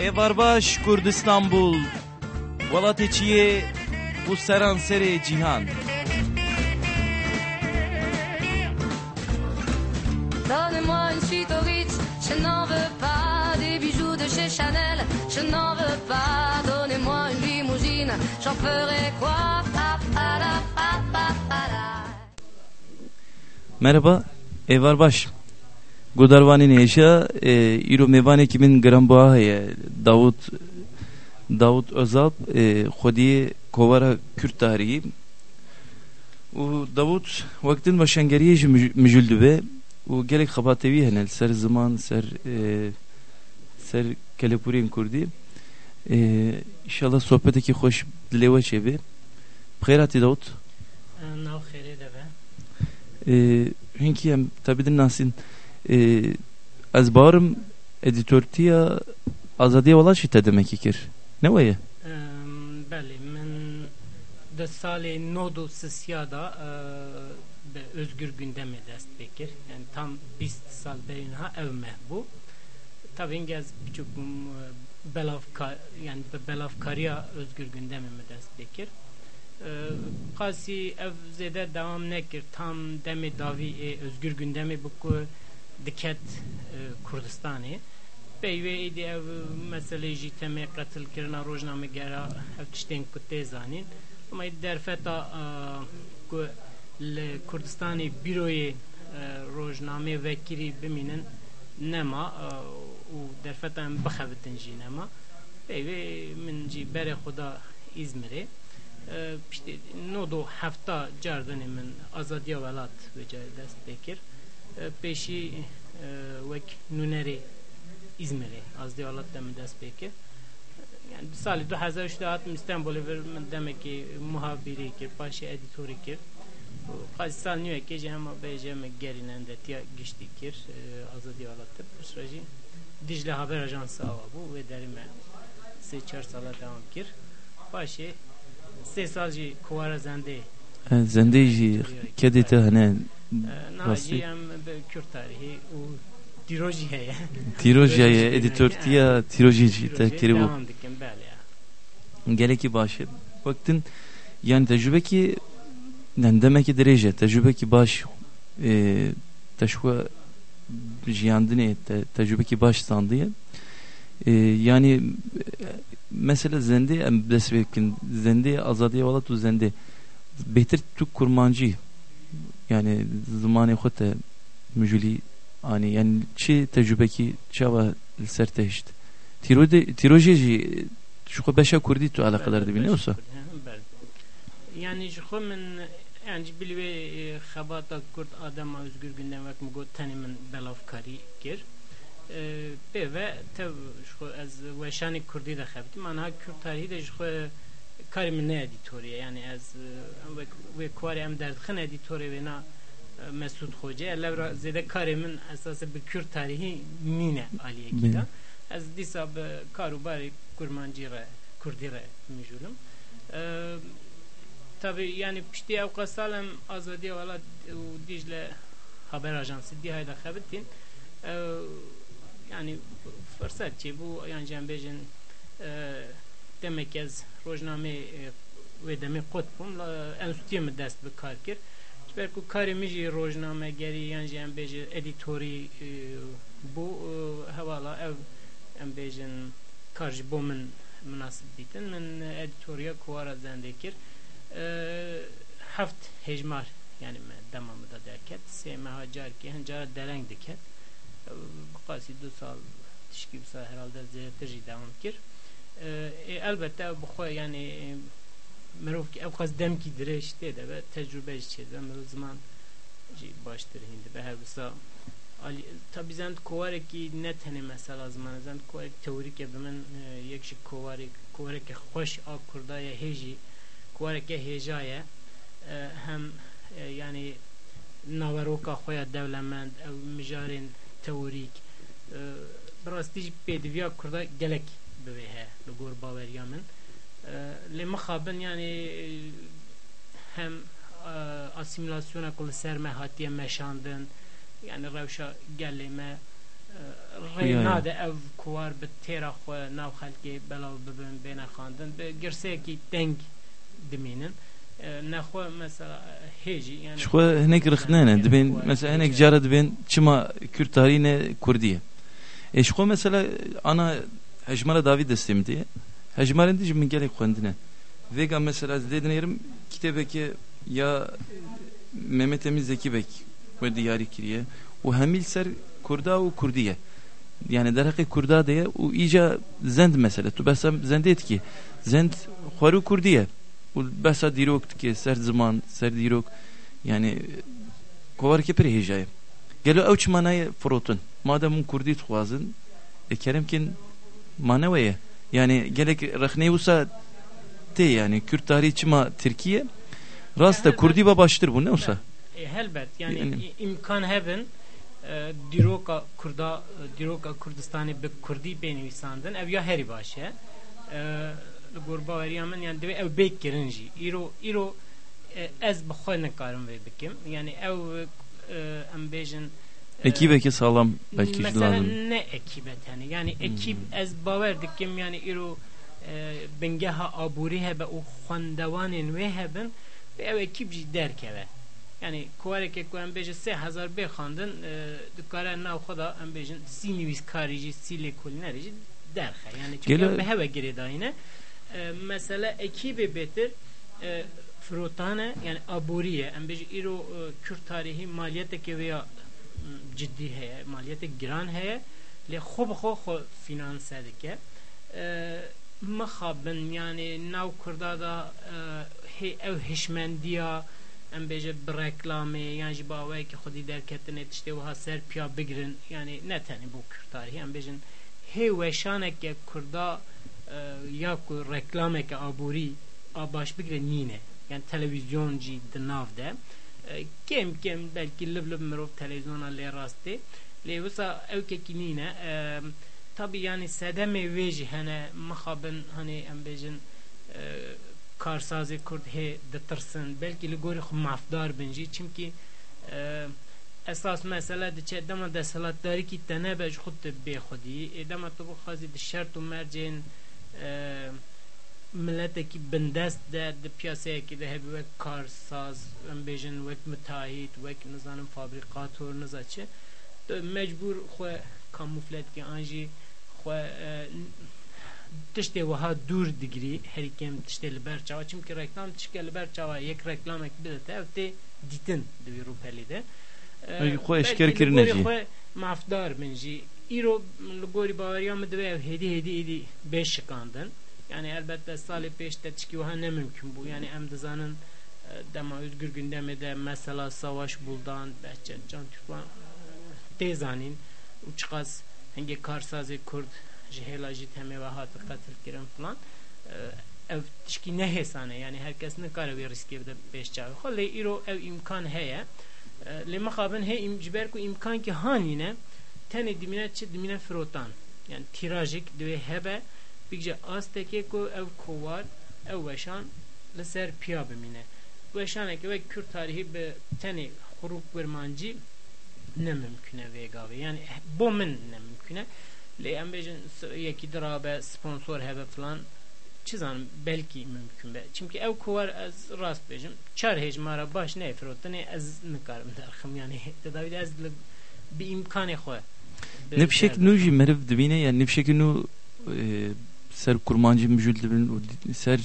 Evarbaş Kurdistanbul Walateçiye bu seransere cihan. Donne-moi une suite au Ritz, je n'en veux pas des bijoux de chez Chanel, je n'en veux pas. Donnez-moi une limousine, j'en ferai quoi? Pa, pa, la, pa, pa, pa, la. Merhaba Evarbaş Godarvani Neşa e, İro Mevane kimin Gramboğa'ya Davut Davut Özalp e, Xwediyê Kovara Kürt tarihi. Û Davut wektin weşangeriyê jî mijûl dibe û gelek xebatewî hene li ser ziman ser e, ser kelepûrên Kurdî e, İnşallah dilê we çêbe Bixêr hatî Davut. Nav xêrê deve. e, hinkî em tabidin nasîn e, ez barim edîtortiya azadiya welat jî te demekî kir ne weye Belê min di salê nod û sisiya da e, özgür gündemê dest pê kir. Yani tam 20 sal beyinha ev mehbû. Tabii gez birçok belavka yani bi belavkariya özgür gündemê me dest pê kir. Qasî ev zêde devam nekir tam demê davî ê özgür gündemê bi دکت کوردستانێ پێوێ دی ئەو مەسلێژی تەمێ قەتلکردنا ڕۆژنامەگەرا ئەو تشتێن کو تێزانین ئەمە دەرفەتا لە کوردستانی بیرۆیە ڕۆژنامێ وەکیری بمینن نەما و دەرفەتان بخەبتنجی نەما پێوێ منجی بەرە خدا ئیزمرێ نۆ دو هەفتا جاردنێ من ئازادیە وڵات بەجای دەست پێ کرد pêşî wek nûnerê İzmirê azadiya welat de min dest pê kir yani salî 2003 de hatim İstanbulê vir min demekî muhabirî kir paşê edîtorî kir nûyekê jî hema bêje me gerînen de tiya giştî kir welat de pişra jî Dicle Haber Ajansı ava bû wê derê me sê çar sala devam kir paşê sê sal jî kuwara zendê zendê jî kedê te hene nacî em bi Kürt tarihî û dîrojî heye tîrojiyayê edîtortiya tîrojî jî te kiribû devam dikim belê ya. Gelekî baş e wektin yani tecrübekî yani demekî dirêj e tecrübekî baş e, te ji xwe jiyandinê te tecrübekî baş zandiye e, yani mesela zendê em dest pê bikin zendê azadiya welat û zendê kurmancî yani zimanê xwe te mijûlî anî. Yani çi tecrübekî çawa li ser te hişt? Tîrojê jî ji xwe beşa Kurdî tu alaqedar dibîne wisa yani ji xwe min yani ji bilvê xebata Kurd adema özgür gündem wek min got tenê min belavkarî kir. Pê ve tev xwe ez weşanê Kurdî de xebitîm anha Kürt tarihî de ji xwe karê min ne edîtoriye yani ez wê kwarê em derdixin edîtorê wê na Mesut Hoca. Levra zede karê min esasê bi Kürt tarihî mîne aliyekî da ez dîsa bi karûbarê kurmancî re Kurdî re mijûlim tabi yani piştî ew qesalem azadiya welat û Dicle Haber Ajansı dîhay da xebitin yani fırsat çêbû yan jî em bêjin demek ez rojnamê wê demê qut bûm. Enstitûyê min dest bi kar kir ber ku karê min jî rojnamegerî yan jî em edîtorî bû hewala ev em bêjin kar ji bo min münasib dîtin. Min edîtoriya kuwara zendê kir heft yani me demamı da derket sê meha carkê dereng diket. Qasî du sal tişkî bisa herhalde zêdetir jî kir elbette ev bixwe yani mirov ki ev qas demkî dirêj tê de ve tecrübe ziman jî baştir hîn dibe her bisa tabi zend kovarekî ne tenê mesela ziman zend kovarek teorîk e bi min yek jî kovarek kovareke xweş a Kurdaya hêjî kovareke hêja ye hem yani naveroka xwe ya dewlemend ew mijarên teorîk bi rastî jî pêdiviya Kurda gelek bivê heye li gor baweriya min lê mixabin yani hem asimilasyona ku li ser me hatiye meşandin yani rewşa gelê me رینا ده او کوار به تیرا خو ناو خلکی بلاو ببن بین خواندن به گرسه کی دنگ دمینن نخوا مثلا هیجی yani شخوا هناك رخنانة دبين مثلا هناك جارة دبين çima Kürt tarihine hejmara davi destem diye. Hejmaren diye min gelek kendine. Vega mesela dedin yerim kitebeki ya Mehmet Emin Zeki Bek ve diyari kiriye. O hemilser kurda o kurdiye. Yani derhaki kurda diye o iyice zend mesele. Tu besa zend et ki zend xwaru kurdiye. O besa dirok ki ser zaman ser dirok yani kovar ki perhejaye. Gelo ev çmanayı frotun. Madem un kurdi tuhazın e keremkin maneveye yani gerek rahnevusa te yani Kürt tarihi çima Türkiye. Rasta Kurdi baştır bu ne olsa. E, helbet. Yani, yani. imkan heben e, diroka Kurda e, diroka Kurdistan'ı be Kurdi benivsandın ev ya heri başe gorba variyamen yani dev ev bek girinci iro iro ez bixwe nekarim vê bikim. Yani ew em bêjin Ekip eki sağlam belki Mesela ne ekip yani? Yani ekip hmm. ez bawer dikim yani iru e, bengeha aburi hebe u xwandewanên wê hebin vê ew ekip jî derkeve yani kuwarekê ku em bêje sê hezar bê xandin e, dikare nav xwe da em bêjin sî nivîskarî jî sî lêkolînerê jî derxe. Yani çünkü bi heve girê dayîne mesela ekibê bêtir e, frotane yani aboriye em bêje îro Kürt tarihî maliyetekê veya ciddi heye maliyete giran heye xwe bi xwe xwe finanse dike mixabin yani nav kurda da ev hişmendiya em bêje bi reklamê yan ji bawayekî xwedî derketine tiştê wiha ser piya bigirin yani ne tenê bu Kürt tarihî em bêjin hê weşaneke kurda ya ku reklameke de kem belki liv liv mirov televizyona lê rastê lê wisa ew kekî nîne tabi yani sedemê wê jî hene mixabin hani em bêjin karsazê kurd hê ditirsin belki li xwe mafdar bin jî çimkî esas mesele diçe dema deselatdarî te nebe ji xwe tu bêxwedî dema tu bixwazî di şert û mercên ملتێکی بندەست دە پیاسەیەکی دە هەبی وەک کارساز ئەم بێژن وەک متاهیت وەک نزانم فابریقاتۆر نزاچێ مەجبور خۆ کاموفلەتکی ئاژی خۆ tiştê wiha dûr digirî herîkem tiştê li ber çawa çimkî reklam tişke li ber çawa yek reklamek bidete ev tê dîtin di wî rûpelî de xwe eşkerkirine jî xwe mafdar min jî îro li gorî baweriya min divê ev hêdî hêdî êdî bê şikandin yani elbette salê pêş te tişkî wiha ne mümkün bû yani em dizanin dema özgür gündemê de mesela savaş buldan behçe can türkwan tê zanîn û çiqas hengê karsazê kurd ji hêla jî temê ve hat qetil kirin filan ev tişkî nehêsane yani herkes nikare wê riskê bide pêş çavê xwe lê îro ev imkan heye. Lê mixabin hê ji ber ku imkan ki hanîne tenê dimîne çi dimîne firotan. Yani tirajik divê hebe ev kovar ev weşan li ser piya bimîne weşaneke ve Kürt tarihî bi tenê xurûk wirmancî ne mümküne vê gavê yani bo min ne mümküne lê em bêjin yekî dirabe sponsor hebe filan çizan belki mümkün be. Çünkü ev kuvar ez rast bejim. Çar hecmara baş ne firotanı ez nikarim derxim yani tedavi ez bir imkanı xwe. Ne bir şekil nu jî meriv dibîne yani ne bir şekil nu ser kurmancı müjül dibin ser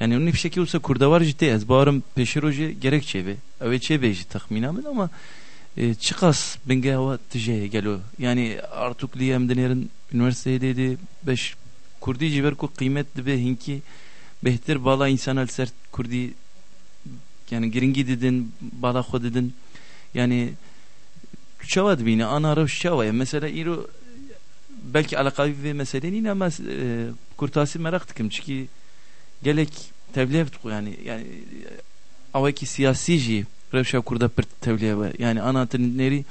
yani ne bir şekil olsa kurda var ciddi ez bağırım peşiroji gerekçe ve evet çe beji tahminamen ama e, çıkas benge hava tijeye gelo yani artık liyem denerin üniversitedeydi beş Kurdî ji ber ku qîmet dibe hinkî behtir bala însan ser Kurdî yani giringî didin bala xwe didin yani çawa dibîne ana rew çawa ye mesela îro belki alaqavî vê meselê nîne ama e, kurtasî merak dikim çünkü gelek tevliye yani yani awekî siyasî jî rewşa Kurda pir tevliye ve yani ana nerî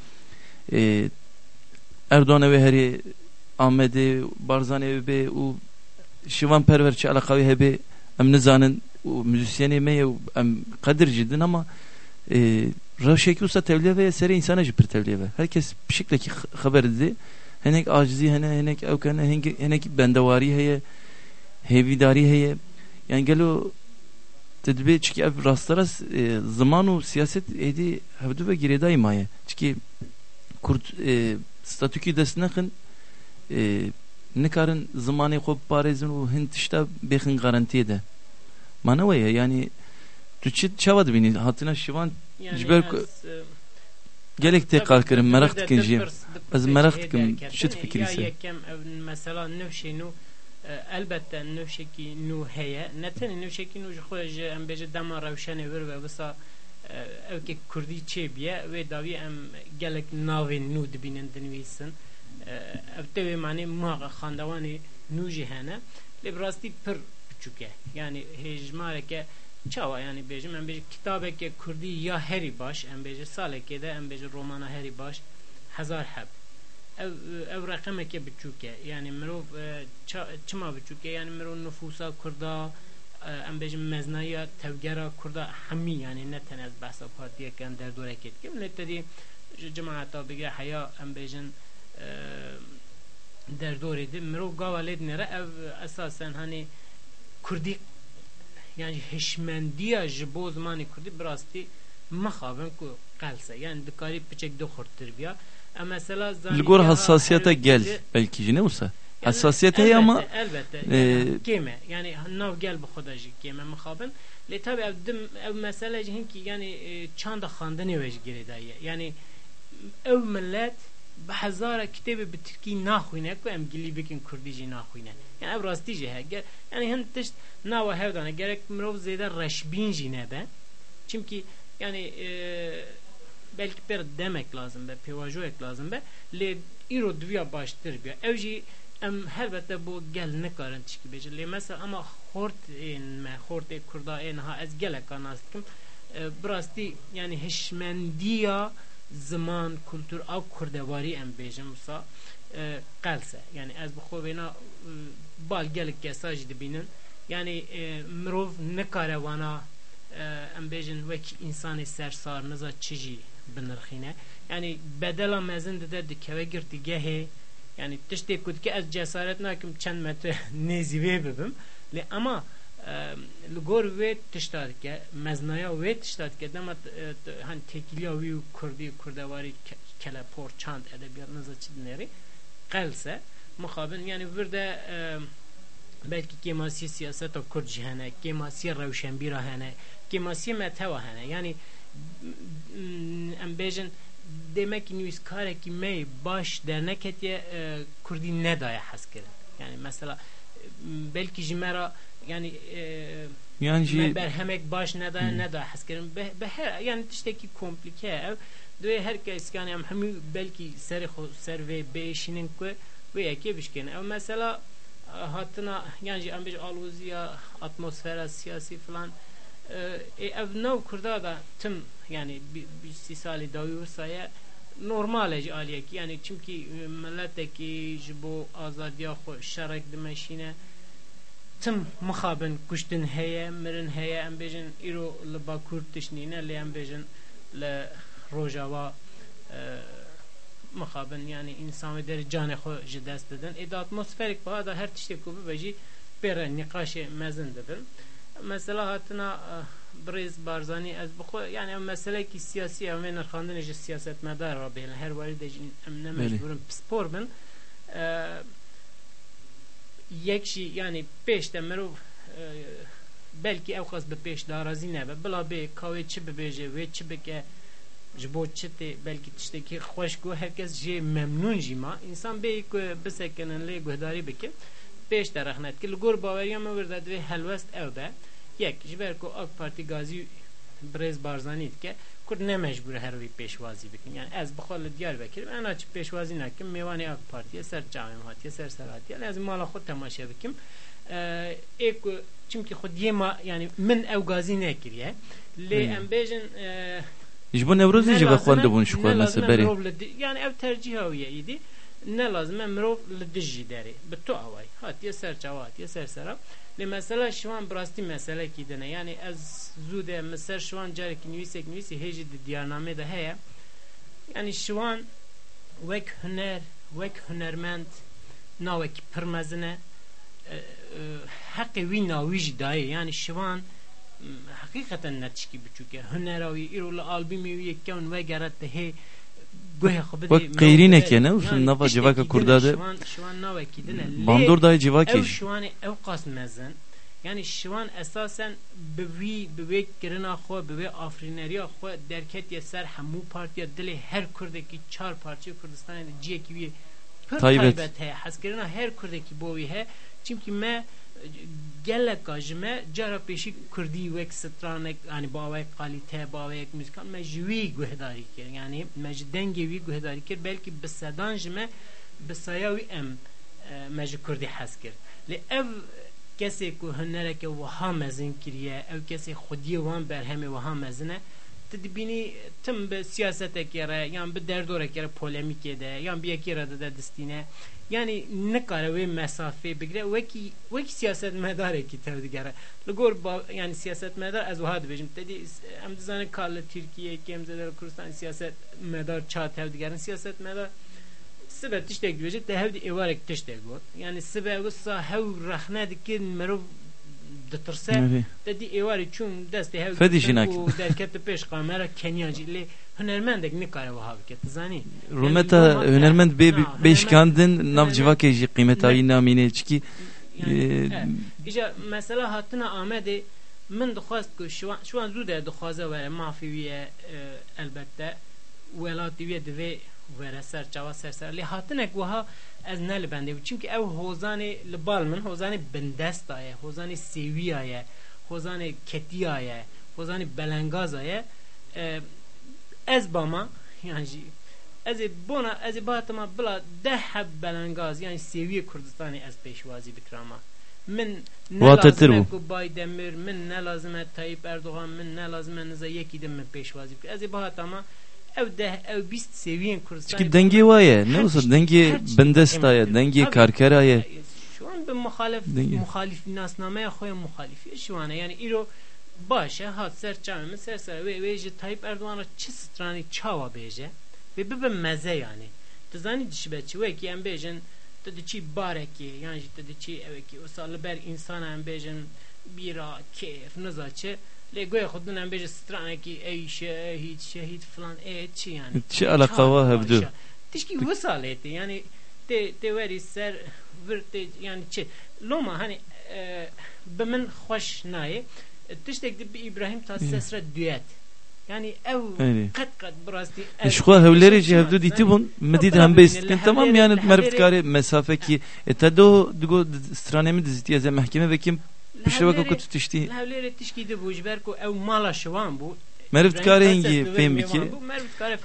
e, Erdoğan ve herî Ahmet'i Barzani be u şivan perver çi alakavi hebe em nizanin u müzisyeni me em kadir cidin ama e, Ravşeki usta tevliye ve seri insana jipir tevliye ve herkes bir şekilde haber dedi هنك عاجزي هنا هنك او كان هنك هنك بندواري هي هیویداری هي يعني قالوا تدبي çünkü ev rastlara e, zaman o siyaset edi hevdu ve giredayı maye çünkü kurt e, statükü desnekhin e, nikarin zamanı kop parezin u hint işte bekhin garantiye de manavaya yani tüçit çavadı beni hatına şivan Yani Jiber- az, e, gelek kirim tabii, merak dıpırs Az merak şey ya ise. yekem ev mesela növşe nu e, elbette növşeki nu heye neteni növşeki nu ji em bêje dema rewşenê vir ve wisa e, ev ki kurdî çêbiye ve davî em gelek navên nû dibînin dinivîsin. E, ev maxa xandewanê nû jî hene lê bi rastî pir biçûk e yani hêjmareke çawa yani bêjim em bêje kitabeke kurdî ya herî baş em bêje salekê de em bêje romana herî baş hezar heb ev ev rakameke biçûke yani mirov e, çima biçûke yani mirov nüfusa kurda em bêjim meznaya tevgera kurda hemî yani ne tenez behsa partiyeken derdorek etkim ne tedî ji cemaata bige heya em bêjin e, derdorê de mirov gava lê dinêre ev esasen hani kurdî yani hişmendiya ji bo zimanê kurdî bi rastî mixabin ku qelse yani dikarî piçek de xurttir biya em mesela Ligor zanîgeha hassasiyete gel belki ne olsa. Yani hassasiyet heye elbette, ama elbette. e, yani keme yani nav gel bu khoda jî keme mixabin lê tabi ev dim ev mesele jî hinki yani e, çanda xandinê we ji gerê daye yani ev millet hezara kitabê bi tirkî naxwîne ku em gilî bikin kurdî jî naxwîne yani ev rastî jî he Ge- yani hin tişt nava hevdane gerek mirov zêde reşbîn jî nebe çünkü yani e, belki bir demek lazım be pevajoyek lazım be le iro duya baştır bir ev jî em helbette bu gel ne karin çiki becir le mesela ama hort en me hort e kurda en ha ez gelek anastım e, brasti yani hişmendiya e, qelse yani ez bu xovena e, bal gelek kesaj dibinin yani e, mirov ne karavana e, em bejin vek insanı sersar neza çiji binirxine yani bedela mezin de de dikeve girti gehe yani tiştê ku dike ez cesaret nakim çend metre nêzî bibim lê ama e, li gor wê tişta wê tişta dike dema e, t- hani tekiliya wî û kurdî kurdewarî ke- kelepor çand edebiyat neza çi dinêrî qelse muxabin yani vir de e, belki kemasiye siyaseta kurd jî hene kemasiye rewşenbîra hene kemasiye meteva hene yani m- em bêjin demek ki nivîskareki me baş derneketiye e, Kurdî nedaye hez kirin. Yani mesela belki ji me ra yani e, yani me jî berhemek baş nedaye nedaye hez kirin be, be her yani tiştekî komplike ev دوی هر کس yani em hemû belki ser xwe ser vê bêşînin ku vê yekê bişkin ev mesela e, hatina yani em bêj alûziya atmosfera siyasî falan e, ev nav kurda da tüm yani bir, bir si salî dawî saye normal ji aliyekî yani çünkü e, milletekî ji bo azadiya xwe şerek dimeşîne tüm mixabin kuştin heye mirin heye em bêjin îro li bakur tişnîne lê em bêjin li rojava e, mixabin yani insan ve deri canê xwe ji dest didin ê atmosferik baha da her tiştê ku bibe jî pêre nîqaşê mezin dibin mesela hatina برز بارزانی از بخو yani ev meseleki siyasi ev men xandin ji siyaset medar rabin her wali de em ne mecburum yekşi yani peş de merov belki ev xas be peş darazi ne be bila be kavê çi bibêje wê çi bike ji bo çitê belki tiştekî xweş ku herkes jê memnûn jî ma insan bê ku bisekinin lê guhdarî bike pêş de rexnet ki li gor baweriya me wir de divê helwest ew be yek ji Kurd ne mecbur her wî pêşwazî bikin yani ez bixwe li Diyarbekir en açık pêşwazî nakim mêvanê AK Partiye ser camêm hatiye ser ser hatiye ez mala xwe temaşe bikim ê ku çimkî xwe diyê ma yani min ew gazî nekiriye lê em bêjin ji bo Nevrozî jî ve xwendibûn bun şu ne mesela lazım berê mirov li di- yani ev terciha wî ye îdî ne lazım em mirov li dij jî derê bi to away hatiye ser çawa hatiye ser sera lê mesela şivan birastî meselekî dine yani ez zû de min ser şivan carekî nivîsek nivîsî hêjî di diyarnamê de heye yani şivan wek huner وەک هنەرمەند ناوێکی پرمەزنە حەقی وی ناویژی دایە ینی شوان حقیقەتەن نەچکی بچووکە هەنەراوی ئیرۆ لە ئالبیمی یەکەون وەگەرەتە هەیە وەک قەیرینێکێ نە نەڤ جیواکە کوردادە شوان ناوێکی دنە باندۆر دای جیواکێ شوانێ ئەو قاس مەزن yani şivan esasen bi wî bi wê kirina xwe bi wê afrîneriya xwe derketiye ser hemû partiya dilê her kurdekî çar parçe Kurdistanê de ciyekî wî pir taybet heye hezkirina her kurdekî bo wî he çimkî me geleka ji me cara pêşî kurdî wek stranek yani bawek kalîte bawek müzikan me ji wî guhdarî kir. Yani me ji dengê wî guhdarî kir belkî bi sedan ji me bi saya wî em me ji kurdî hez kir. Lê ev kesê ku hunereke wiha mezin kiriye ev kesê xwediyê wan berhemê wiha mezin e tu dibînî tim bi siyasetekê re yan bi derdoreke re polemîkê de yan bi yekê re dide distîne yani nikare wê mesafê bigire wekî wekî siyaset medarekî tev digere li gor yani siyaset medar ez wiha dibêjim tedî em dizanin ka li Tirkiyeyê em zêde li Kurdistan siyaset medar ça tev digerin siyaset medar sibe tiştek dibêje te hevdî êvarek tiştek got yani sibe wisa hew rexne dikin merov ditirse te dî êvarê çûn destê hev derket pêş kamera Kenyacî lê hunermendek nikare wiha bike tu zanî Rumeta hunermend bê bêşkandin nav civakê jî qîmetayî namîne çikî îja mesela hatina Amedê min dixwast ku şiwan zû de dixwaze were mafî wî ye elbette. Welatî wê divê were ser çawa ser ser. Lê hatinek wiha ez ne li bendê çünkü ew hozanê li bal min hozanê bindesta ye hozanê sêwiya ye hozanê ketiya ye hozanê belengaza ye ez bama yani ez bona ez ê batima bila deh belengaz yani seviye Kurdistanê ez pêşwazî bikrama min ne lazim ku Baydemir min ne lazim e Tayyip Erdoğan min ne lazim e niza yekî min pêşwazî bikir ez ê bahatama ev de ev bîst seviyên Kurdistanê Çünkü dengê waye ne olsa dengê bindestaye dengê karkeraye şu an bi muhalif muhalif nasnameya xwe muhalifiye şu an yani îro باشه هات سر چاوی سر سر وی وی جی تایپ اردوان را چه سترانی چاوا بیجه و ببه مزه یعنی تزانی دیش بچی وی که ام بیجن تدی چی بارکی یعنی جی تدی چی اوی که اصال بر انسان ام بیجن بیرا کیف نزا چه لگوی خودن ام بیجن سترانی که ای شهید شهید فلان ای چی یعنی چه علاقه و هبدو تشکی وصالتی یعنی تی تی وری سر ورتی یعنی چه لوما hani e, به من خوش نایه tiştek de İbrahim Tatlıses'e düet. Yani ev kat kat burası. Şuha hevleri ci hevdu diti bun medid hem bestin tamam yani merftkari mesafe ki etado digo stranemi diziti ez mahkeme ve kim pişevaka ku tutuşti. Hevleri tişki de bu jber ku ev mala şivan bu. Merftkari ingi fem biki.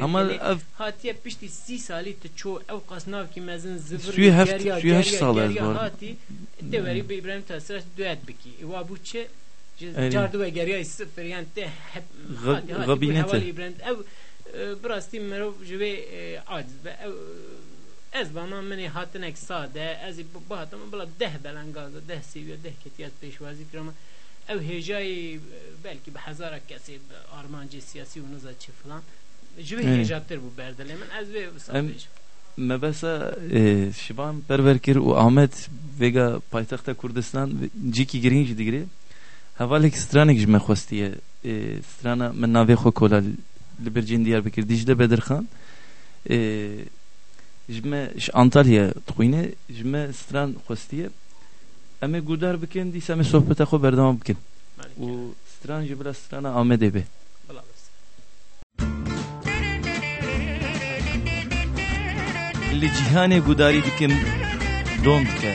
Ama hatiye pişti si sali te ço ev kasnav ki mezin zıfır. Suyu heft suyu heş sağlar bu arada. Hati deveri İbrahim Tatlıses'e düet biki. Eva bu çe جاردو گریه صفر یعنی ته غبینته او براستی مرو جوی عاجز به او ez bana meni hatinek sade ez bu hatam bula deh belengazda deh seviyor deh ketiyat peşvazi kirama ev hecayı belki bir hazara kesi armancı siyasi unuza çi falan jüve hecattır bu berdelemen ez ve sadece mebesa şiban perverkir u Ahmet vega paytaxta Kurdistan ciki girinci digri هەواڵێک سترانێک ژمە خستیە سترانە من ناوێ خۆ کۆلا لە بەرجین دیار بکرد دیژ لە بەدرخان ژمە ئەنتالیا تخوینێ ژمە ستران خستیە ئەمێ گودار بکەن دیسە ئەمێ سۆحبەتە خۆ بەردەوام بکەن و ستران ji bila strana Amedê be li cîhanê gudarî dikim don dike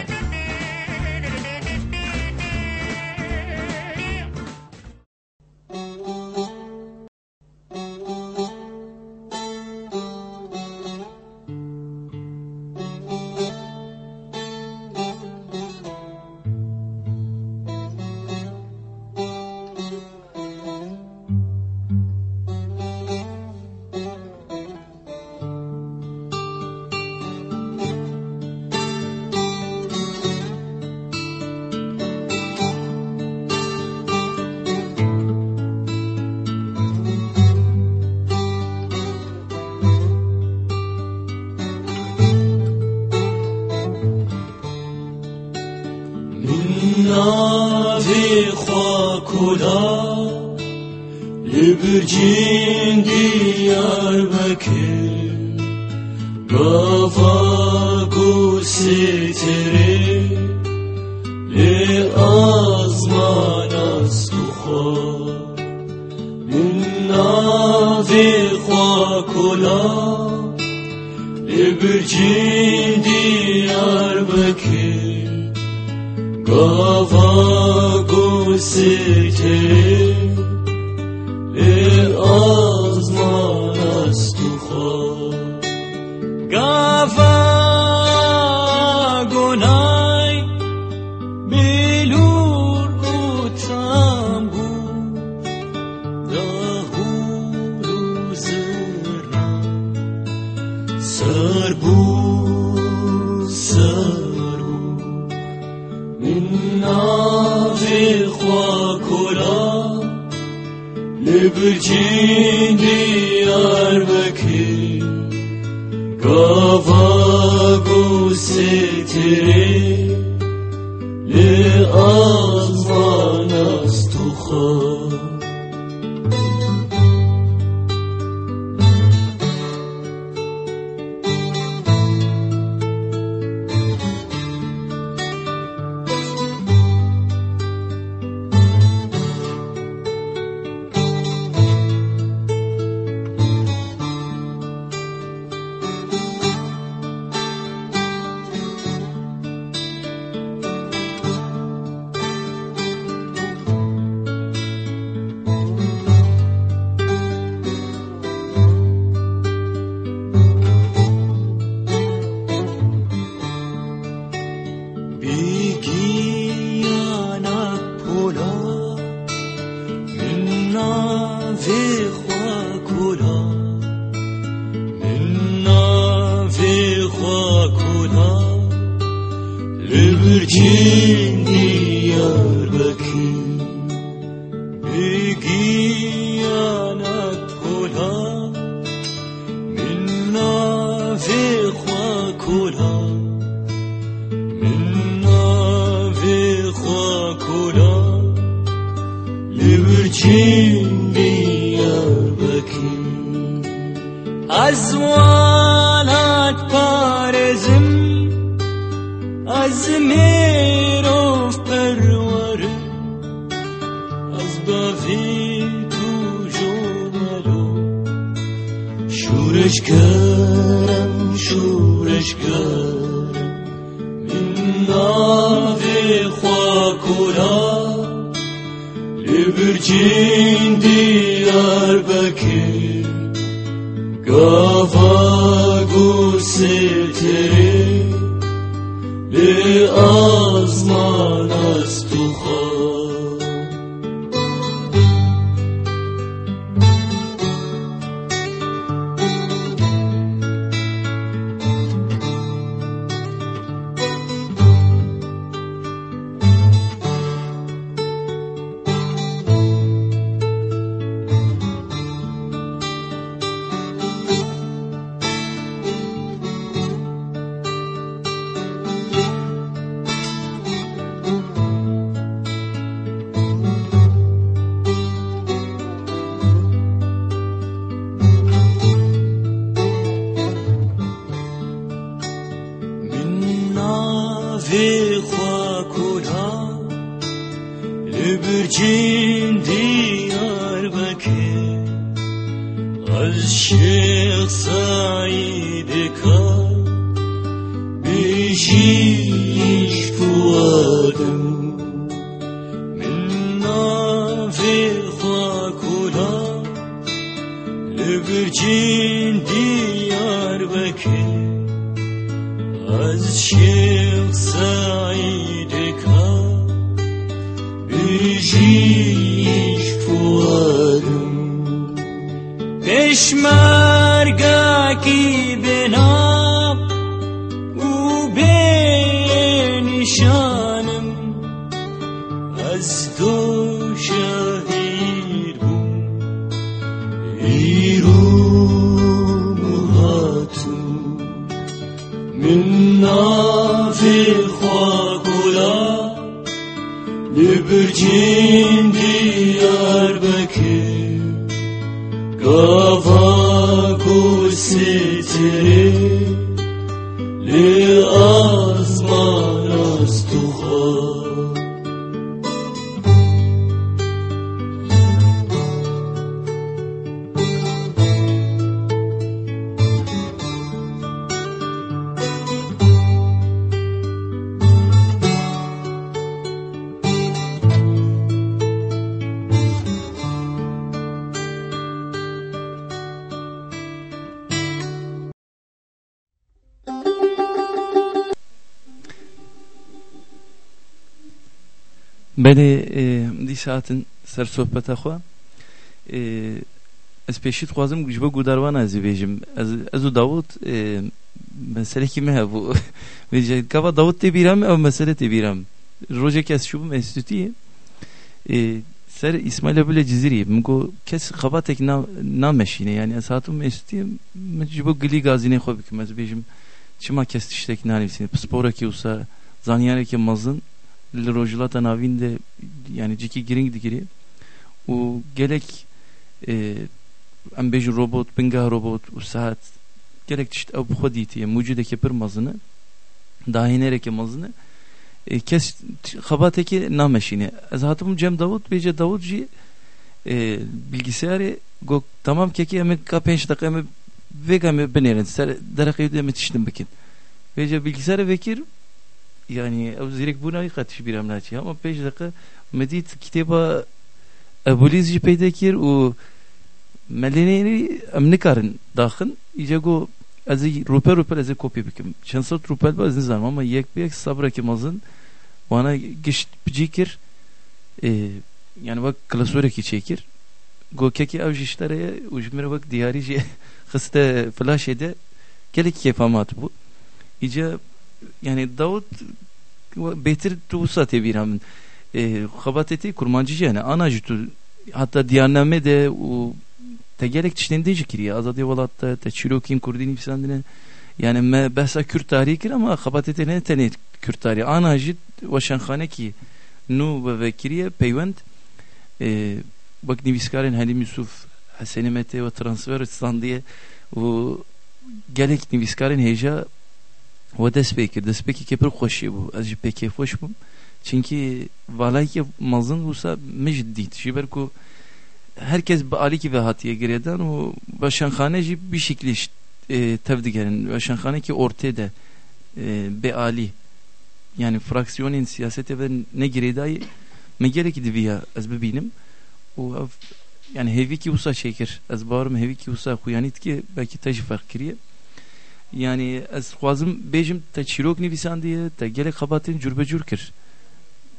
Gübürcin Diyarbakır Rafaku sitri Li azman az duha Münnafi kula Gübürcin Diyarbakır Rafaku sitri Oh. بله دی ساعتن سر صحبت خوا از پیشید خوازم جبه گوداروان از بیجم از از داوود mesele kime ha bu ve kava Davut te biram ev mesele te biram roje kes şu enstitüye e, ser İsmail Abule Ciziri mgo kes xabatek na na meşine yani esatum enstitüye mecbu gili gazine xo bikim ez bejim çima kes tiştek nanisini spora ki usa zaniyare ki mazın li rojulata navinde yani ciki giring dikiri u gelek e, em bejin robot binga robot u saat gerek işte ev xwedîtiye mucideke pir mezine dahinereke mezine e, kes xebateke nameşîne ez hatibûm cem Davut bêje Davut jî e, bilgisayarê got tamam kekê em ka pênc deqe em vêga em binêrin ser dereqê em tiştin bikin bêje bilgisayarê vekir yani ev zîrek bûna qet ji bîram naçî ama pênc deqe me dît kitêba ebolîz jî peyda kir û meleneri em nikarin daxin iyice go ez rupel rupel ez kopya bikim. Çensat rupel ba ez nizanim ama yek bir yek sabrekim azın bana giş bicikir e, yani bak klasöreki çekir go keki ev işlere ujmire bak diyarici hıste flash ede gelek kefamat bu. İyice yani Davut betir tuğsa tebiramın e, xabateti kurmancı yani anacı hatta diyaname de o te gelek tiştende jikiriye azadî welatta te çîrokên Kurdî nivîsandine yani me behsa Kürt tarihî kir ama xebatê ne tenê Kürt tarihî ana jî weşanxanekî nû ve vekiriye peywend e, bak nivîskarên Helîm Yusuf Hesenî Mete ve transfer standiye û gelek nivîskarên hêja pê kir dest pêkê pir xweşî bû ez jî pê kêfxweş bûm çünkü valayeke mazın wisa mij dît ji ber ku herkes aliki ve hatiye gireden o başanxane bir şekli e, tevdigerin başanxane ki ortaya da e, be ali yani fraksiyonun siyasete ve ne giredayı me gerek diviya az bebinim o yani hevi ki usa şekir az bağırım hevi ki usa kuyanit ki belki fark kiriye yani az xwazim bejim te çirok nivisan diye te gelek xabatin cürbecür kir.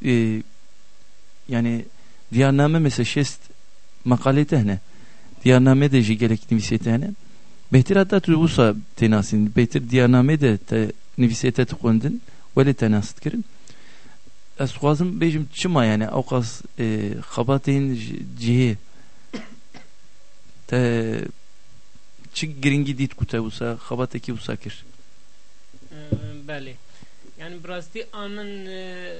E, yani diyarname mesela şest makalete hene diyarname de jî gelek nivîsete hene behtir hatta tu wisa tênasîn behtir diyarname de te nivîsete te xwendin welê te nas dikirin ez xwazim bêjim çima yani? Ew qas xebatên cihê. Te Чи гринги дит куте уса, хабате ки уса кир? Бәле. Yani brasti anın e,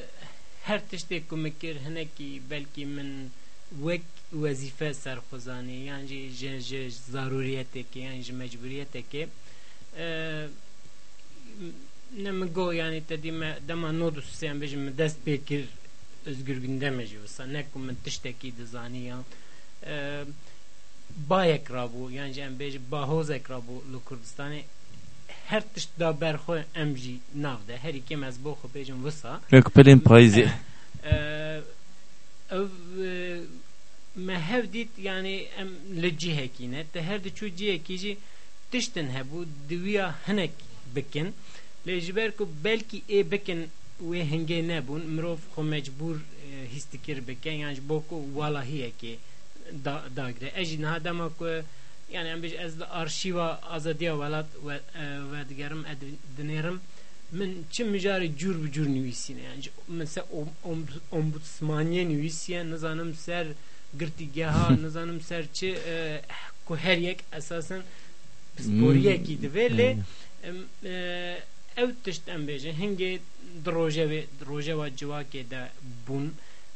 her tiştek kumekir hineki belki min vek vazife serxozani yani je je zaruriyeteki yani je mecburiyeteki ne ee, mi go yani dediğime dema nodu sen bejim dest bekir özgür gündemeci olsa ne kumun tişteki dizani ya ee, ba ekrabu yani em bej bahoz ekrabu lu Kurdistanê her tişt da berxo jî navde her iki mez bo xo bejim wisa. Rekpelên payizê ev me hev dît yani em li cihekî ne. Te her diçû cihekî jî tiştin hebû diwiya hinek bikin. Lê ji ber ku belkî ê bikin wê hingê nebûn. Mirov xwe mecbûr hîs dikir bike yan ji bo ku ez jî niha dema ku yani em bêj ez li arşîva azadiya welat ve digerim dinêrim min çi mijarê cûr bi cûr nivîsîne yani min se ombudsmaniye nivîsiye nizanim ser girtîgeha nizanim ser çi ku her yek esasen sporiyekî dibe lê ew tişt em bêjin hingê di rojevê rojeva civakê de bûn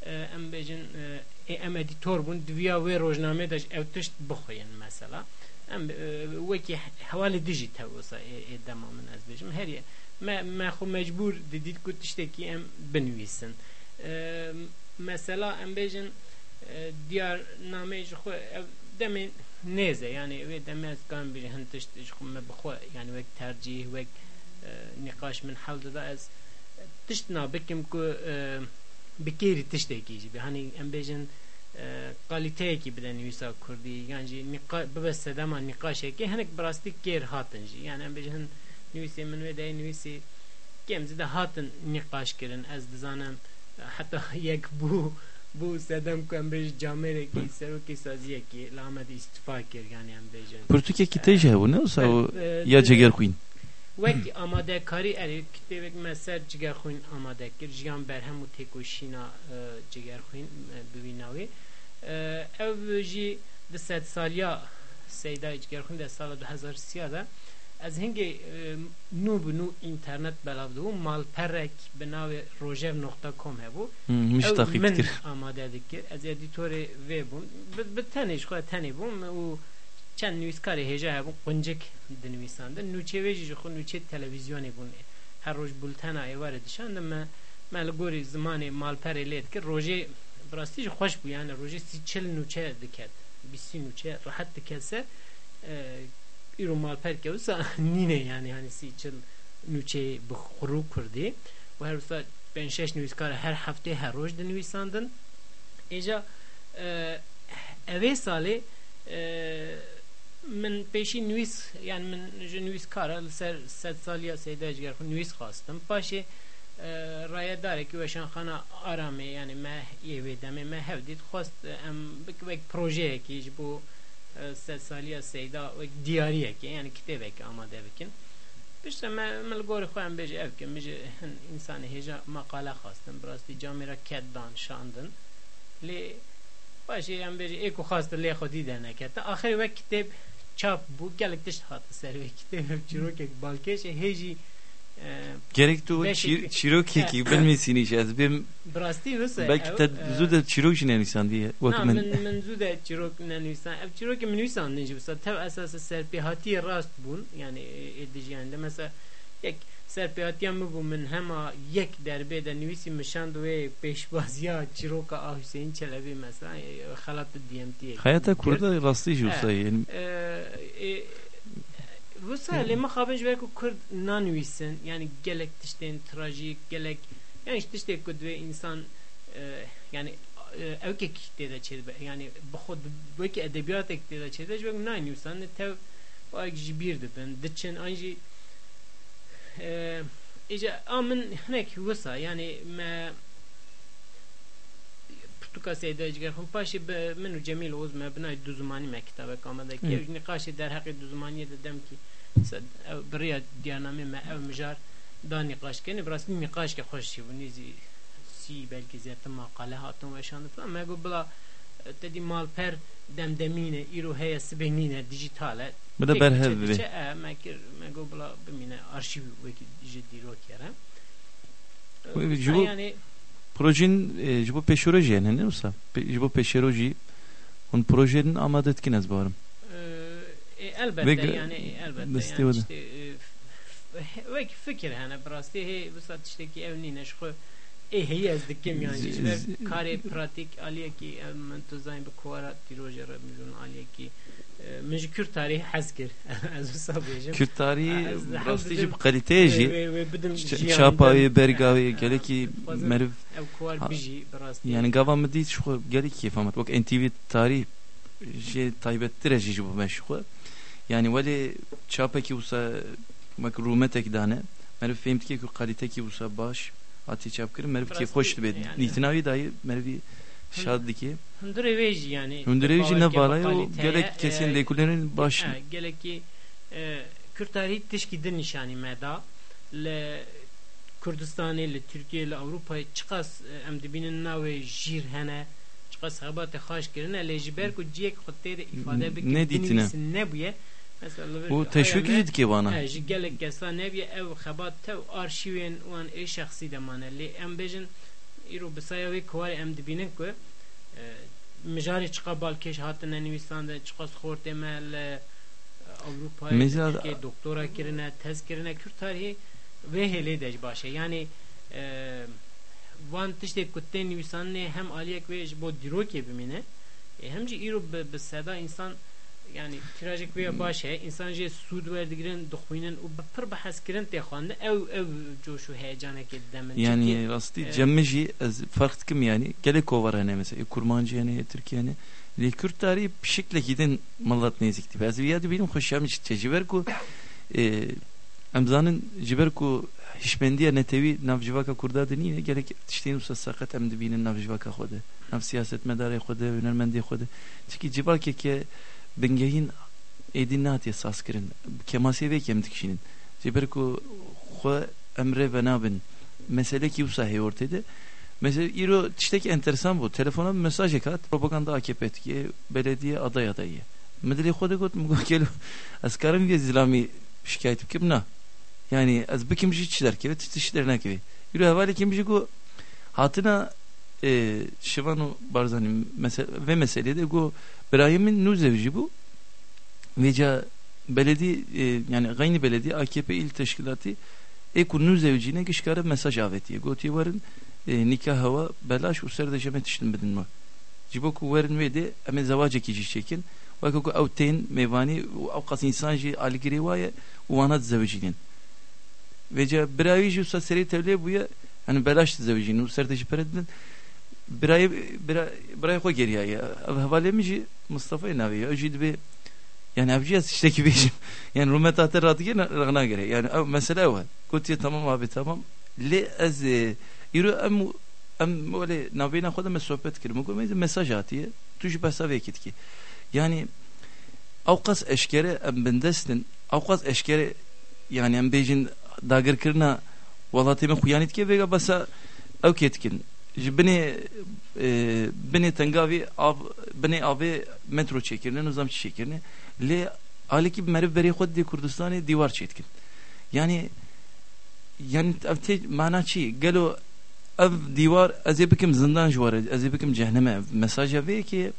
ام بجن ام ادیتور بون دویا و روزنامه داش او تشت بخوین مثلا ام وکی حوالی دیجیتال وسا ادما من از بجم هر ما ما خو مجبور دیدید کو تشتکی ام بنویسن مثلا ام بجن دیار نامه خو دمین نيزه يعني ويدا ما كان بيجي هنتشت خم بخو يعني وقت ترجيح وقت نقاش من حول ده از تشتنا بكم كو بكيري تشتي كيجي يعني ام بيجن قاليتي كي بدن يسا كردي يعني نقا بس دما نقاش كي هنك براستي كير هاتن جي يعني ام بيجن نويسي من ودا نويسي كم زده هاتن نقاش كرن از دزانم حتى يك بو بو سدم کو ام بیج جامره کی سرو کی سازیه کی لامد استفا کر yani ام بیجن پرتوکه کی تیجه bu ne olsa o ya ceger queen وک آماده کاری اری کتاب مثلا جگر خوین آماده کر جیان برهم و تکوشینا جگر خوین ببیناوی او جی ده ست سالیا سیدا جگر خوین ده سال 2013 از هنگی نو بنو اینترنت بلاودو مالپرک بناو روجر نقطه کم هبو مش تاخیب من کر آماده دکر از ادیتور وی بوم به تنش خود تنی بوم و چند نویسکاری هجا هبون قنجک دنویسانده نوچه ویجی خود نوچه تلویزیونی بون هر روز بولتن ایوار دشانده ما ما لگوری زمان مالپر لید که روژه براستیش خوش بو یعنی روژه سی چل نوچه دکت بیسی نوچه راحت دکت سر ایرو مالپر که وسا نینه یعنی یعنی سی چل نوچه بخورو کردی و هر وسا پنج شش نویسکار هر هفته هر روز دنویساندن ایجا اوه ساله من پیشی نویس یعنی من جو نویس کارا سر ست سالیا سیده اجگر خود نویس خواستم پاشه رایه داره که وشان خانه آرامه یعنی ما یه دمه ما هفدید خواست ام بک بک پروژه که بو ست سالیا سیدا و دیاریه که یعنی کتابه که آماده بکن بشه ما ملگور خواهم بجه اف که بجه انسان هجا مقاله خواستم براستی جامعه را کدان شاندن لی باشه ام بجه ایکو خواست لی خودی ده نکتا آخری وقت کتاب çapbu gelekteş hatı servek demir çirokek balkeş e, heji e, Gerek tu çirokek ben mesini şaz ben Brasti nusa Belki te zuda çirok jine nisan diye Vak men Men zuda çirok ne nisan Ev çirok men nisan necibsa Tev esası serpi rast bun Yani e, edici yani de mesela هم بو من هما یک دربه ده نویسی مشاند و پیشبازیا چروک آه حسین چلوی مثلا خلط دی ام تی hayata kurda rastlayıcı olsa yani وسا لما خابن جوه کو کرد نانویسن یعنی گلک تشتین تراژیک گلک یعنی تشتی کو دوی انسان yani evke kitlede çelbe yani bu xod bu ki edebiyat kitlede çelbe jwe na newsan tev o ek jibir de ben diçin anji ica amın hnek wasa yani ma Portugal seyde ejger hum paşi min u cemil oz me bina du zumani me kitabe kamada ki niqaşi der haqi du zumani de dem ki biriya diyanami me ev mijar da niqaş keni bras niqaş ke xoş bu nizi سی بلکه زیادت مقاله هاتم و شان فلان ما گو بلا تدی مال پر دمدمینه ایرو هيا سبنینه دیجیتاله bu da berhev ve چه ما کر ما گو بلا بمینه arşiv و کی دیجی دیرو کرم Bu- bu- yani projenin e, jibo peşeroji yani ne olsa Pe- jibo peşeroji on projenin amadet kinez barım e, elbette Ve- yani elbette desteği yani o da. işte e, ve fikir hani براستی هی بسات تشتکی ev nine şu e هی از دکم yani Z- işte z- kare pratik aliye ki من تو زاین به کوارا تیروجه را میجون aliye ki من ji Kürt tarihi hezkir az wisa bêjim Kürt tarihi Az- az rastlayıcı dedim- bir kaliteyci ve ve bidim Ç- Çapayı, Bergavi, geleki Fazla- merv ev kuvar Ha. biji براستی yani gavam mı değil şu gelek ki famat bak NTV tarih şey taybettir jici ati çap kır merv ki hoş be nitinavi dayı mervi şad ki Hundureveji yani. Hundurevici ne bağlay o? bakaliteye, gelek kesin e, lekulerin baş e, gelek ki e, Kürt tarihi tişki din nişani meda le Kürdistan'ı le Türkiye le Avrupa çıkas e, em dibinin nave jir hene çıkas habat haş kirine le jiber ku ciyek de ifade bik Ne ditine? ne buye bu teşvik edildi ki bana. Ji gelek gesa neviye ev xebat tev arşivên wan ê şexsî de mane lê em bêjin îro bisaya wê kuwarê em dibînin ku e, mijarê çiqa balkêş hatine nivîsandin çiqa sxortê me li Avrupa'ya Türkiye doktora kirine, tez kirine Kürt tarihi ve hele de başa. Yani e, van tişte kutte nivisan ne hem aliyek ve bo diroke bimine e, hem ci iro be, be seda insan ve başı insan je sud verdigirin dukhminin u pır bahas kirin te xwande ev ev coşu heyecana ke demin Yani rastı e, cemmeji az fark kim yani gelek o var hani mesela kurmancı yani Türkiye yani li Kürt tarihi bir şekilde gidin mallat nezikti. Bazı bir yerde benim hoşam hiç tecrüber ku e, emzanın ciber ku hişmendiye netevi navcivaka kurda deniye gerek tişteyin usta sakat em dibinin navcivaka xode. Nav siyaset medarı xode, hünermendi xode. Çünkü cibar ke edin natiye saskirin. Kemasiye ve kem dikişinin. Ciber ku xwe emre ve nabin. Mesele ki usa hey ortada. Mesela İro tişteki enteresan bu. Telefona bir mesaj ekat. Propaganda AKP etkiye belediye aday adayı. Medeli khoda got mu gel askarım ge zilami şikayet kim na. Yani az bikim ji çiler ki titişlerine ki. İro havale kim ji go hatına e, şivanu barzani mesele ve meselede go Brahim'in nuzevci bu. Veca belediye e, yani gayni belediye AKP il teşkilatı Eku nuzevcine gişkare mesaj avetiye. Goti varın e, nikah hava belaş usar da jemet iştin bedin ma. Cibo ku verin vede eme zavaca ki çekin. Vaka ku mevani av qas insan ji aligiri vaya uvanat zevcinin. Veca biravi ji usa seri tevle buya hani belaş zevcinin usar da jiperedin. Biravi biravi ko geriye ya. Havale mi Mustafa. Jid be yani avcıyız işte ki bizim. Yani rumet atır rahatı gene rağına göre. Yani mesele o. Kuti tamam abi tamam. Le az yürü em em öyle navina kodum sohbet kirim. Meyze mesaj atiye. Tuş basa vekit ki. Yani avkas eşkere em bendestin. Avkas eşkere yani em bejin dagır kırna valatime huyanit ki vega basa ev ketkin. Beni e, beni tengavi av beni abi metro çekirne nizam çekirne le aliki merv beri xod di Kurdistanê dîwar çêtkin yani yani ev tê mana çi? Gelo ev dîwar ez ê bikim zindan ji ware ez ê bikim cehenneme. Mesaja vê ki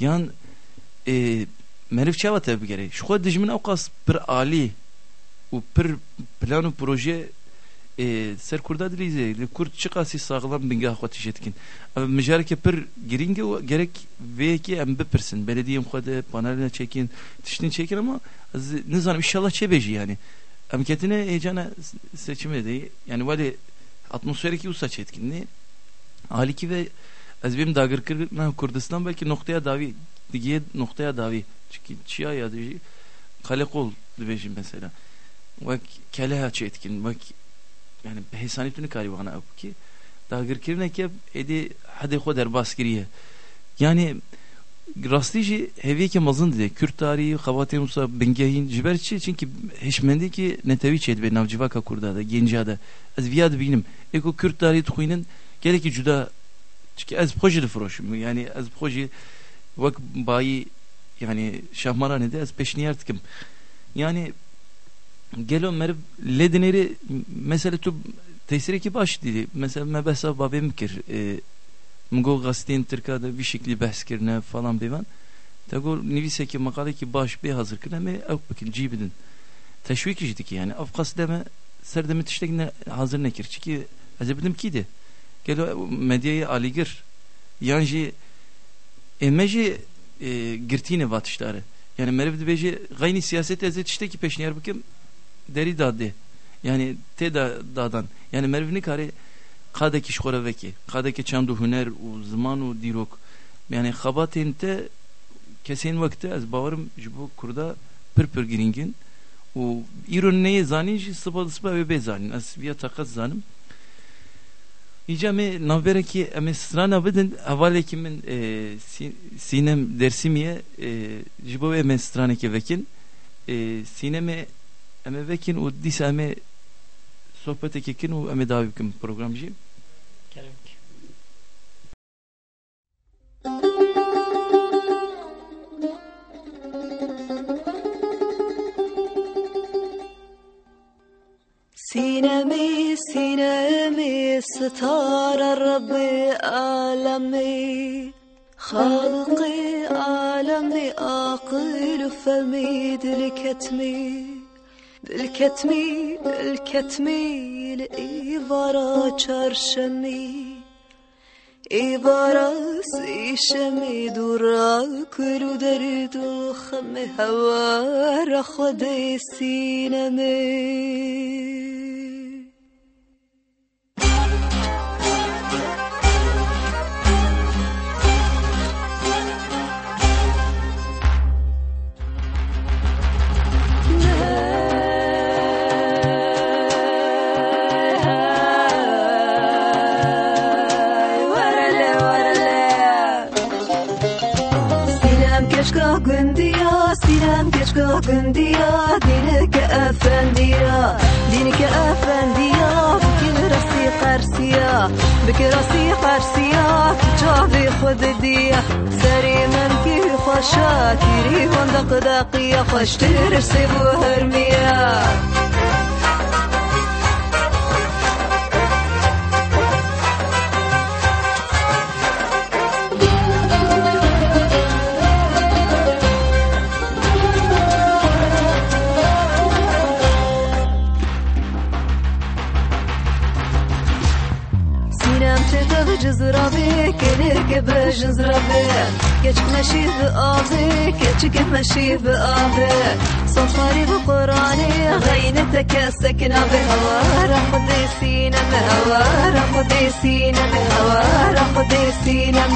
yan e, meriv çawa te bigere. Ji xwe dijmin ew qas pir alî û pir e, ser kurda dilîze li kurd çi qasî sağlam bingah xwe tişetkin. Ev mijareke pir giring û gerek vê ki em bipirsin belediyem xwe de paneline çekin tiştini çekin ama ez nizanim inşallah çebejî yani. Em ketine heyecana seçimi de yani vali atmosferiki usa çetkinliği. Haliki ve ez benim dagır kırgına Kurdistan belki noktaya davi diye noktaya davi. Çünkü çiya ya kale kol dibejim mesela. Ve keleha çetkin ve yani hesanetini kari bana ki dagır kirne ki edi hadi xo derbas kiriye yani rastlıcı hevi ki mazın dedi Kürt tarihi Xavatê Musa Bingehin jiberçi çünkü heşmendi ki netevi çed be navcivaka kurda da gencada ez viyad bilim eko Kürt tarihi tuğinin gereki juda çünkü ez proje de froşum yani ez proje vak bayi yani şahmarane de ez peşniyar kim yani gelo merv ledineri mesela tu tesiri ki baş dedi mesela mebesa babem kir e, Mgo gazetenin Türkiye'de bir şekilde bahs kirne falan bevan. Tego nivise ki makale ki baş bir hazır kirne me ev bakın cibidin. Teşvik işdi ki yani afkas deme serdeme tiştekine hazır nekir. Çünkü azebidim kiydi. Gelo medyayı aligir. Yani emeji e, girtine vatışları. Yani merevdi beji gayni siyaset ezet işte ki peşin bakayım deri dadi yani te dadan. Yani mervini kare kadeki şkora veki kadeki çandu hüner u zamanu dirok. Yani habatin te kesin vakti az. Bavarım bu kurda pır pır giringin. U irun neye zanin ji sıba ve be zanin. Az bir takas zanim. İyice mi navbere ki emi sırana bedin havale kimin e, sinem dersimiye e, jibo ve emi sırana ki e, sinemi em ê vekin û dîsa em ê sohbetekê kin û em ê dawî bikin program jî Kerem ki. Sinemi sinemi ستار ربي عالمي خالقي عالمي عاقل فمي دلكتمي الكتمي الكتمي لإبارة شرشمي إبارة سيشمي دورا كل درد الخم هوا رخد سينمي. دينك أفندية دينك أفندية بكين راسي قرسية بك راسي قرسية كتابي خذ دية. سري منكي خشا كيري وندق داقية خش ترسي بوهرمية. که به جزرابی geç meşi به آبی geç که meşi به آبی صفاری به قرآنی غین تکسکنا به هوا را خودی سینم هوا را خودی سینم هوا را خودی سینم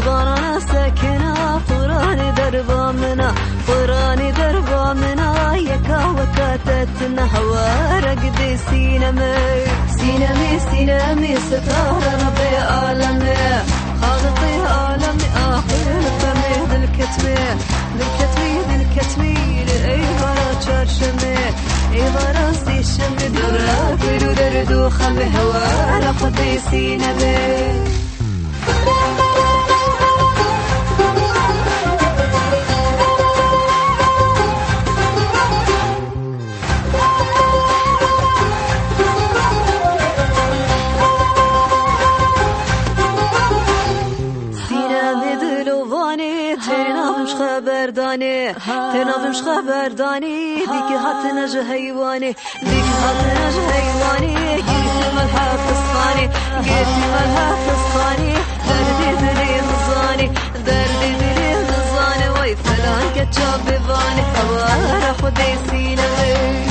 ضرنا سكنا طراني دربا منا طراني دربا منا يكا وكاتتنا ورق دي سينمي سينمي سينمي ستار ربي عالمي خالطي عالمي آخر فمي بالكتمي بالكتمي بالكتمي لأي غرا شرشمي أي غرا سي شمي درا كيلو دردو خمي هوا رقدي سينمي تنظمش خبر داني ديك هات جهيواني ديك هات جهيواني حيواني قلت مالها فستاني قلت مالها فستاني دردي دلي نزاني دردي دلي نزاني وي فلان كتشاب بيفاني هوا راح ودي سينا.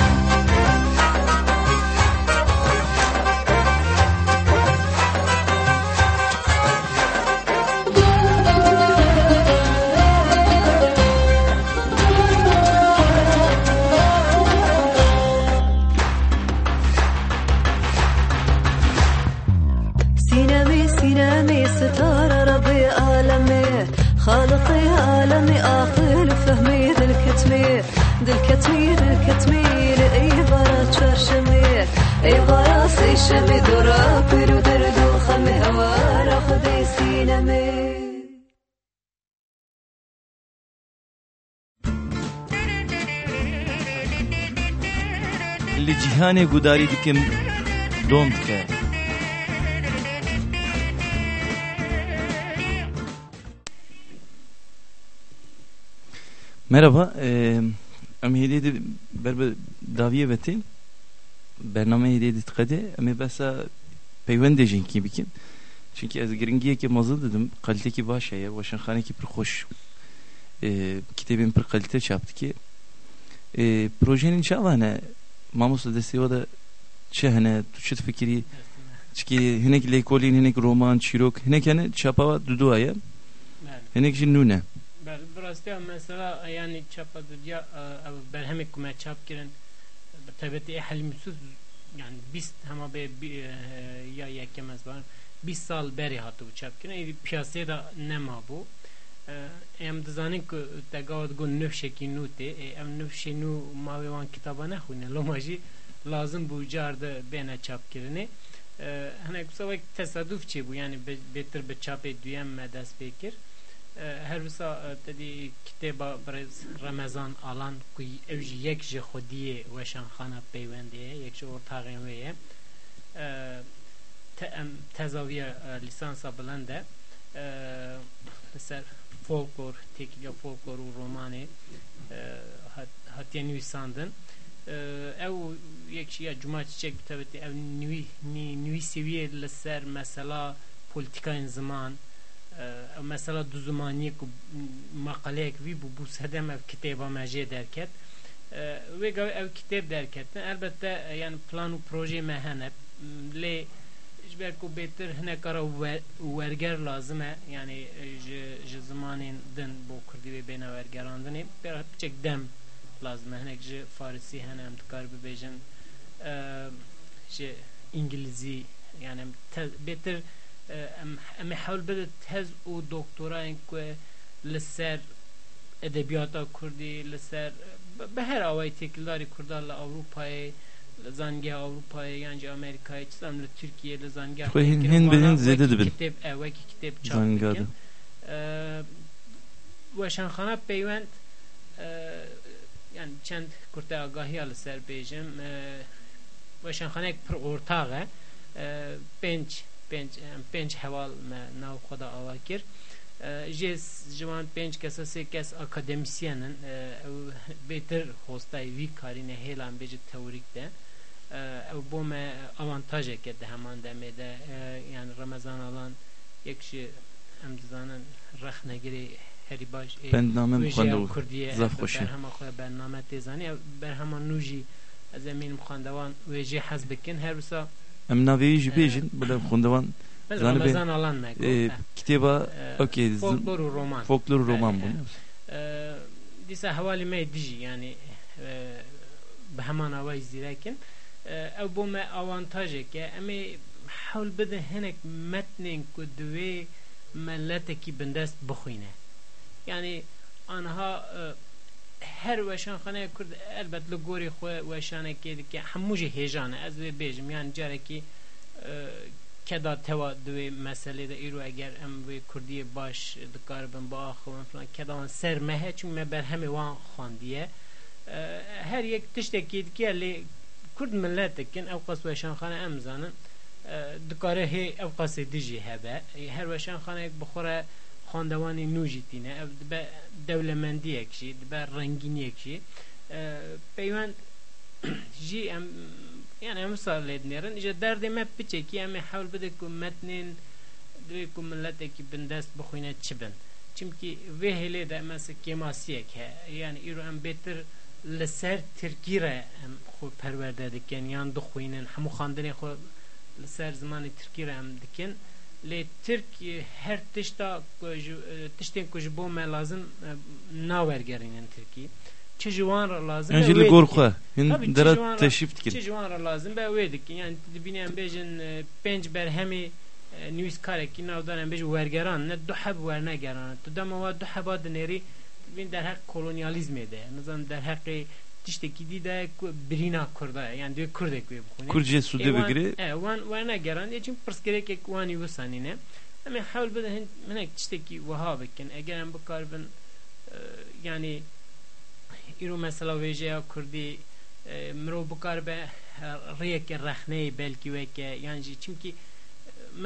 جیهانی در دو خم گوداری دکم دوم که. مرحبا امیدی دی بر به داویه بته vetin. Bername hediye ditkade. Em besa peywende jinki bikin. Çünkü ez giringiye ki mazı dedim. Kalite ki baş ya. Vaşankhane ki bir hoş. Eee kitabın bir kalite çaptı ki. Eee projenin inşallah ne mamusa desteği da çe hene tuşut fikri çünkü hinek lekolin hinek roman çirok hinek hene çapava duduaya بله hinek jin nune بله براستی هم مثلا یعنی چاپ دنیا او بر همه کمه چاپ کردن به طبیعت حل مسوز yani 20 ama be bi- e, ya yekemez var 20 sal beri hatı bu çap kine evi piyasaya da nema bu E, em dizanin ku tegavad gun nöf şeki nu te e, em nöf şenu mavi wan kitaba ne khune lo her visa dedi kitaba brez Ramazan alan ku evji yek ji xodiye weşan xana peyvendiye yek ji ortağın veye tezaviye lisansa bilende ser folklor tekilya folklor û romanê hatiye nivîsandin ew yekşiya cuma çiçek bitebetî ew nivî nivî seviye li ser mesela politikayên ziman ew mesela du zimaniyê ku maqaleyek vî bû bû sedem ev kitêba me jê derket wê gav ev kitêb derketin elbette yani plan û projê me hene lê ber ku betir hine kara werger lazım e yani ji zamanên din bo kurdî ve bêne wergerandinê ber biçek dem lazım e hinek ji farisî hene em dikar ام حول تز او دکترا که لسر ادبیات کردی لسر به هر آوای تکلاری کردن ل اروپای لزنگه اروپای یعنی امریکای چیزم ل ترکیه لزنگه خو هن هن بهن زده دبن کتاب اوه که کتاب چاپ وشن خانه پیوند yani çend kurta agahi alı serbeycim e, ve şenhanek pır ortağı e, benç 5 5 حوال ما ناو خدا اواکر جس جوان 5 کس سه کس اکادمیسینن بهتر هوستای وی کارینه هیلان بج تئوریک ده ev bu me avantaj ekedi hemen demede. E, yani Ramazan alan yekşi hem dizanen rehne giri heri baş e, bendname khandu zaf khoşi hem akhoya bendname tezani berhama nuji az emin khandavan veji hazbekin her usa em naveyi ji bêjin bile xundevan Zani Ramazan alan me e, okey folklor roman. folklor roman bu dîsa hevalî me dijî yani bi heman awayî zîrekin ew bû me avantajeke em ê hewl bidin hinek metnên ku divê milletekî bindest bixwîne yani anha her weşanxaneye Kurd elbet li gorî xwe weşanekê dike hemû jî hêjan e ez vê bêjim yani carekî keda teva divê meselê de îro eger em vê Kurdiyê baş dikaribin ba axivin falan keda wan ser me he çünkü me berhemê wan xwandiye her yek tiştekî dike lê Kurd milletekin ew qas weşanxane em zanin dikare hê ew qasê dijî hebe her weşanxaneyek bixware nû jî tîne ev dibe dewlemendiyek jî dibe rengîniyek jî peywend jî em yani em sal lednerin işte derdê me biçekî em ê hewl bide ku metnên divê ku milletekî bin dest bixwîne çi bin çimkî vê hêlê de mes kemasiyek he. Yani îro em bêtir li ser tirkî re em xwe perwerde dikin yan dixwînin. Hemû xandinê xwe li ser zimanê lê Tirk her tişta tiştên ku ji bo me lazim nawergerînin Tirkî çi ji wan re lazim Önce li gor xwe hin çi re- teşrif dikin çi ji wan re lazim be dikin yani dibîne em bêjin pênc berhemê nivîskarekî navdan em bêj wergeran ne du heb wernegeran tu dema wa du heba dinêrî bin derheq kolonyalizmê de nizan derheqê tiştekî de birîna Kurda ye yani divê Kurdek wê bixwîne sude bigire e wan wernegeran yê çîn pirsgirêkek wanî wisanîne em ê hewl bidin hin hinek tiştekî wiha bikin eger em bikaribin yani îro mesela wêjeya Kurdî mirov bikaribe rêyeke rexneyê belkî weke yan jî çimkî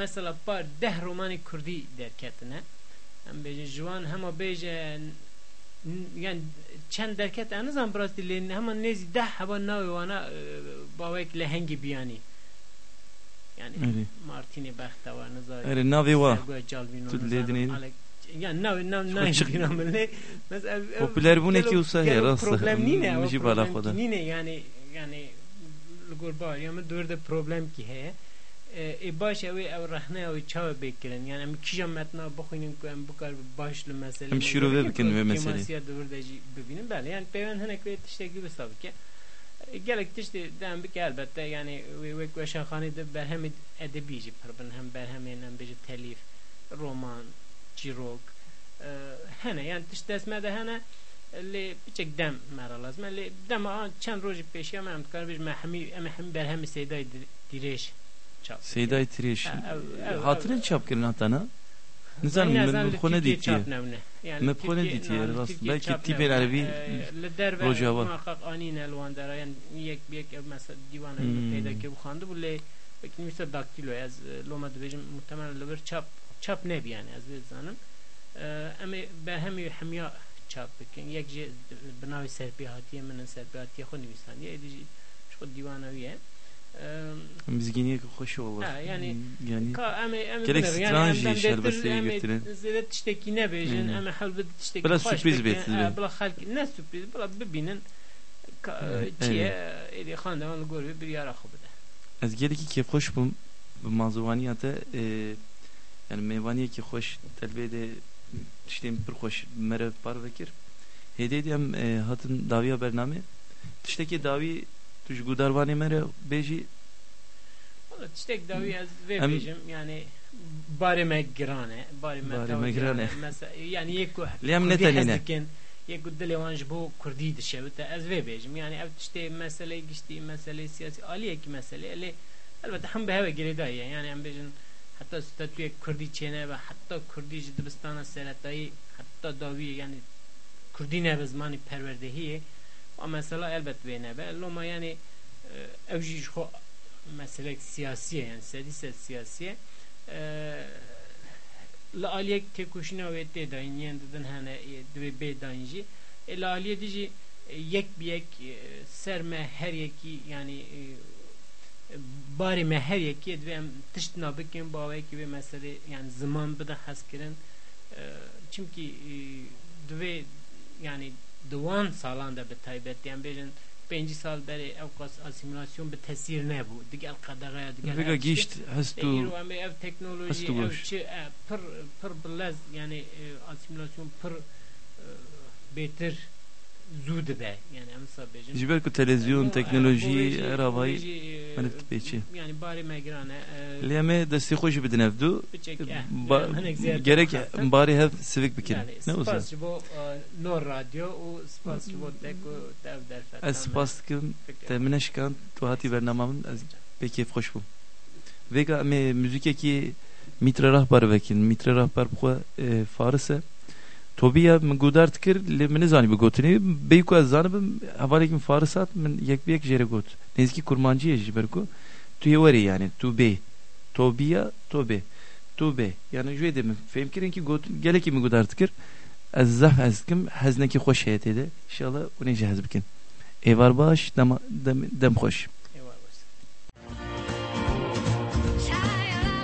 mesela par deh romanê Kurdî derketine. Em bêjin ji wan hema bêje yani derket en azan biraz dilin hemen nezi deh hava navê wana bawek lehengî biyanî yani Evet. Martini Bextevar nizar Ere navê wa Calvino Tu ledinê yani nav nav nav Çık- dinamle mesela Popüler bu ne ki gelo her rastla. problem nine Müji bala xoda. nine yani yani gurba ya me dur de problem ki he e baş evi ev rahne ev çava bekirin yani em kişi metna bakının ku em bu kadar başlı mesele Em şirove bikin ve mesele. Kemasiya dur de bibinin böyle yani peven henek ve işte gibi sabı ki gelek işte dem bir elbette yani ve ve ve şahane de berhem edebici parbın hem berhem hem bir telif roman çirok hene yani işte esme de hene لی بچک دم مرا لازم لی دم آن چند روز پیشی هم هم کار بیش محمی ام هم بر هم سیدای دیریش çap. Seyda'yı Triyeş. Ha, ev- ev- Hatırın çap kirin hatana. Nizam Yani men nazan bu konu Türkiye ditiye. çap nevne. Yani Me bu konu Türkiye- ditiye, yani rast. Türkiye Belki çap tipen nevne. Alevi Ee, li derve Rojava. muhakkak anîne elwan dera yani yek yek ev mesela divan ev Hmm. peyda ki bu xandı bu le belki nivisa daktilo az e, loma dibêjim muhtemelen li bir çap çap nebi yani az vê zanim em ê be hemî hemya çap bikin yek jî bi navê serpêhatiye min in serpêhatiye xwe nivîsandiye êdî jî ji xwe dîwana wî ye Em, Bizginiye hoş olur. Ha, yani- yani Ka em ê em ê Gerek dem şerbesteyê betir, em ê getirin. Hmm. em ê hewl bi tiştekî Bila xweş sürpriz bikin. bêtin Ha, vê. bila xelkî ne sürpriz bibînin ka- Evet, çiye êdî xandevan li gor wê bir yara bide Ez gelekî kêfxweş bûm bi mazûvaniya te e, yani mêvaniyekî xweş telbê de tiştên pir xweş me re par vekir. Hêdê de em e, hatin dawiya bername. Tiştekî dawî tu ji gudarvanê me re bêjî Valla tiştek davî ez vê Em- bêjim yani barê me giran e barê me Barê taw me giran e. Mesela yani yek ku Lê em Kurdî hez netenîne. dikin yek ku dilê wan ji bo Kurdî dişewite ez vê bêjim yani ev tiştê meselê giştî meselê siyasî aliyekî meselê lê elbette hem bi heve girêdaye yani em bêjin ve mesela elbet vê nebe loma yani e, ev jî ji xwe meselek siyasiye yani sedîse siyasiye. E, li aliyek têkoşîna wê tê dayîn yên didin hene e, divê bê dayîn jî e, li aliyê dî jî e, yek bi yek e, ser me her yekî yani barê me her yekî divê em tişt nabikin bawekî vê meselê yani ziman bide hezkirin e, çimkî e, divê yani diwan salan da bi taybet yani bêjin pêncî sal berê ew qas asimilasyon bi tesîr nebû digel qedexeya digel Vega her tiştê. gişt hast E, du îro em ê ev teknolojî Hast du ev baş. çi e, pir pir bilez yani e, asimilasyon pir e, bêtir zû dibe yani em sa bêjin ji ber ku televizyon, teknolojî, her havayî e, men pêçî. yani barê me giran e Lê em ê destê xwe jî bidin ev du. biçek e, Ba- em hinek ziyade gerek xastin. barê hev sivik bikin. Yani Ne olsa. spas ji bo e, Nor Radyo û Tobiya min gudar dikir lê min nizanî bi gotinê bêyî ku ez zanibim hevalekî min faris hat min yek bi yek jê re got. Nêzîkî kurmancî ye ji ber ku tu yê werî yani tu bê. Tobiya to bê. Tu bê. Yani ji wê de min fêm kirin ki got gelekî min gudar dikir ez zeh ez dikim heznekî xweş heye tê de inşallah hûn ê jî hez bikin. Êvar baş dem dem xweş.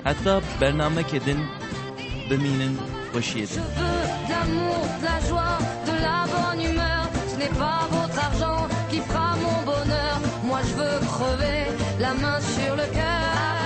Hatta bername kedin bimînin xweşiyê Je din. veux l'amour, de la joie, de la bonne humeur. Ce n'est pas votre argent qui fera mon bonheur. Moi je veux crever la main sur le cœur.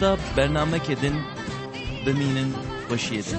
Hatta bernamek edin, beminin başı edin.